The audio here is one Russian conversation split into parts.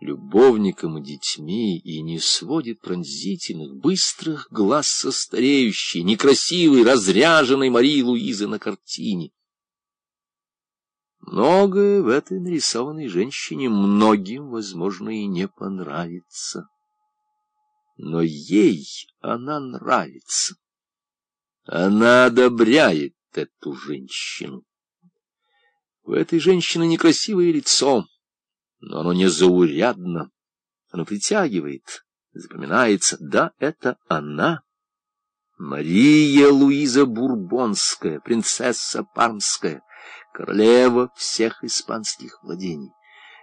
любовником и детьми и не сводит пронзительных, быстрых глаз со стареющей, некрасивой, разряженной Марии Луизы на картине. Многое в этой нарисованной женщине многим, возможно, и не понравится. Но ей она нравится. Она одобряет эту женщину. У этой женщины некрасивое лицо, но оно не заурядно. Оно притягивает, запоминается. Да, это она. Мария Луиза Бурбонская, принцесса Пармская, королева всех испанских владений,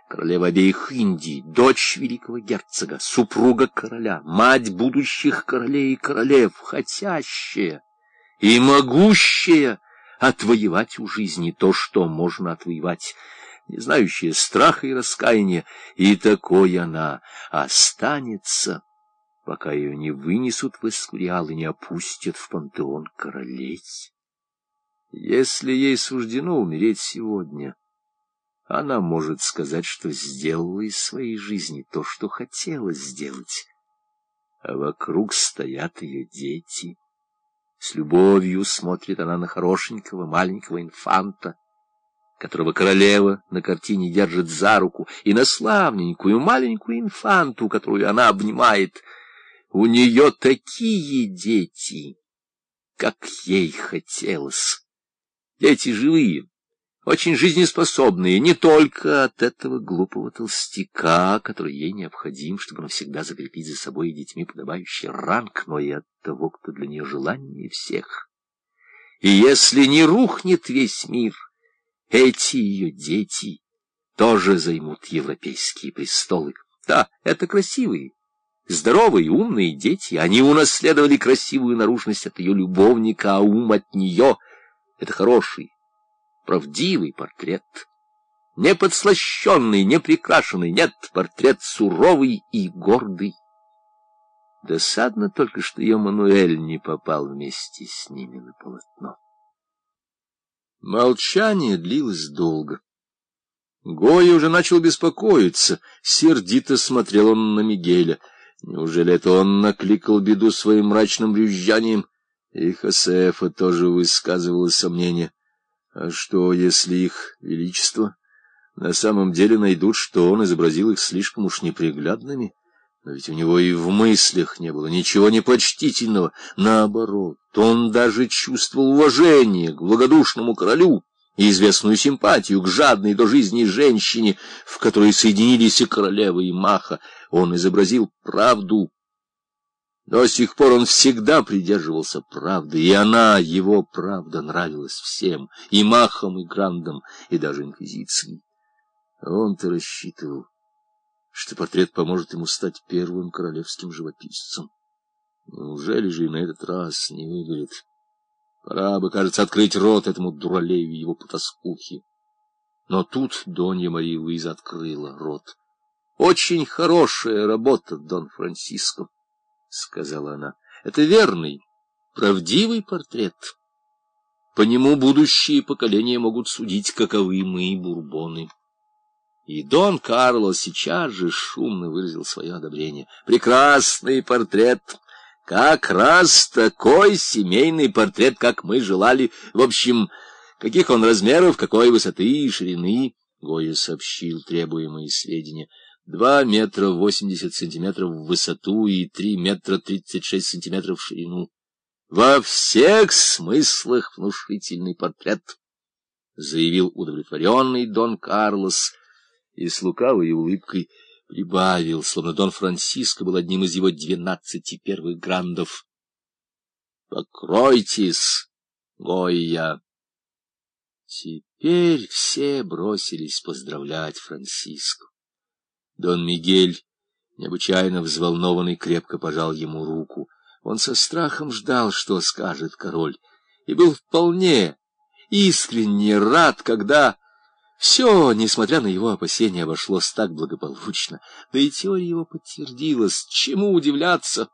королева обеих Индий, дочь великого герцога, супруга короля, мать будущих королей и королев, хотящая и могущая отвоевать у жизни то, что можно отвоевать, не знающая страха и раскаяния, и такой она останется, пока ее не вынесут в эскуриал и не опустят в пантеон королей. Если ей суждено умереть сегодня, она может сказать, что сделала из своей жизни то, что хотела сделать, а вокруг стоят ее дети — с любовью смотрит она на хорошенького маленького инфанта, которого королева на картине держит за руку, и на славненькую маленькую инфанту, которую она обнимает. У нее такие дети, как ей хотелось. Дети живые, очень жизнеспособные не только от этого глупого толстяка, который ей необходим, чтобы навсегда закрепить за собой и детьми подобающий ранг, но и от того, кто для нее желаннее всех. И если не рухнет весь мир, эти ее дети тоже займут европейские престолы. Да, это красивые, здоровые, умные дети. Они унаследовали красивую наружность от ее любовника, а ум от нее — это хороший, правдивый портрет. Не подслащенный, не прикрашенный, нет, портрет суровый и гордый. Досадно только, что ее Мануэль не попал вместе с ними на полотно. Молчание длилось долго. Гоя уже начал беспокоиться, сердито смотрел он на Мигеля. Неужели это он накликал беду своим мрачным брюзжанием? И Хосефа тоже высказывало сомнение. А что, если их величество на самом деле найдут, что он изобразил их слишком уж неприглядными? Но ведь у него и в мыслях не было ничего непочтительного. Наоборот, он даже чувствовал уважение к благодушному королю и известную симпатию к жадной до жизни женщине, в которой соединились и королева, и маха. Он изобразил правду, до сих пор он всегда придерживался правды, и она, его правда, нравилась всем, и махам, и грандам, и даже инквизиции. Он-то рассчитывал, что портрет поможет ему стать первым королевским живописцем. Неужели же и на этот раз не выгорит? Пора бы, кажется, открыть рот этому дуралею его потаскухе. Но тут Донья Мария Луиза открыла рот. Очень хорошая работа, Дон Франциско. — сказала она. — Это верный, правдивый портрет. По нему будущие поколения могут судить, каковы мы, бурбоны. И Дон Карло сейчас же шумно выразил свое одобрение. Прекрасный портрет! Как раз такой семейный портрет, как мы желали. В общем, каких он размеров, какой высоты и ширины, Гоя сообщил требуемые сведения — Два метра восемьдесят сантиметров в высоту и три метра тридцать шесть сантиметров в ширину. Во всех смыслах внушительный портрет, — заявил удовлетворенный Дон Карлос и с лукавой улыбкой прибавил, словно Дон Франциско был одним из его двенадцати первых грандов. — Покройтесь, Гойя! Теперь все бросились поздравлять Франциско. Дон Мигель, необычайно взволнованный, крепко пожал ему руку. Он со страхом ждал, что скажет король, и был вполне искренне рад, когда все, несмотря на его опасения, обошлось так благополучно. Да и теория его подтвердилась. Чему удивляться,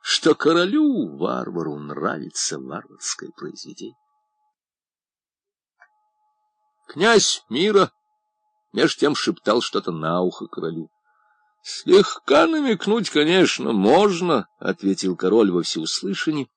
что королю, варвару, нравится варварское произведение? Князь мира меж тем шептал что-то на ухо королю. Слегка намекнуть, конечно, можно, — ответил король во всеуслышание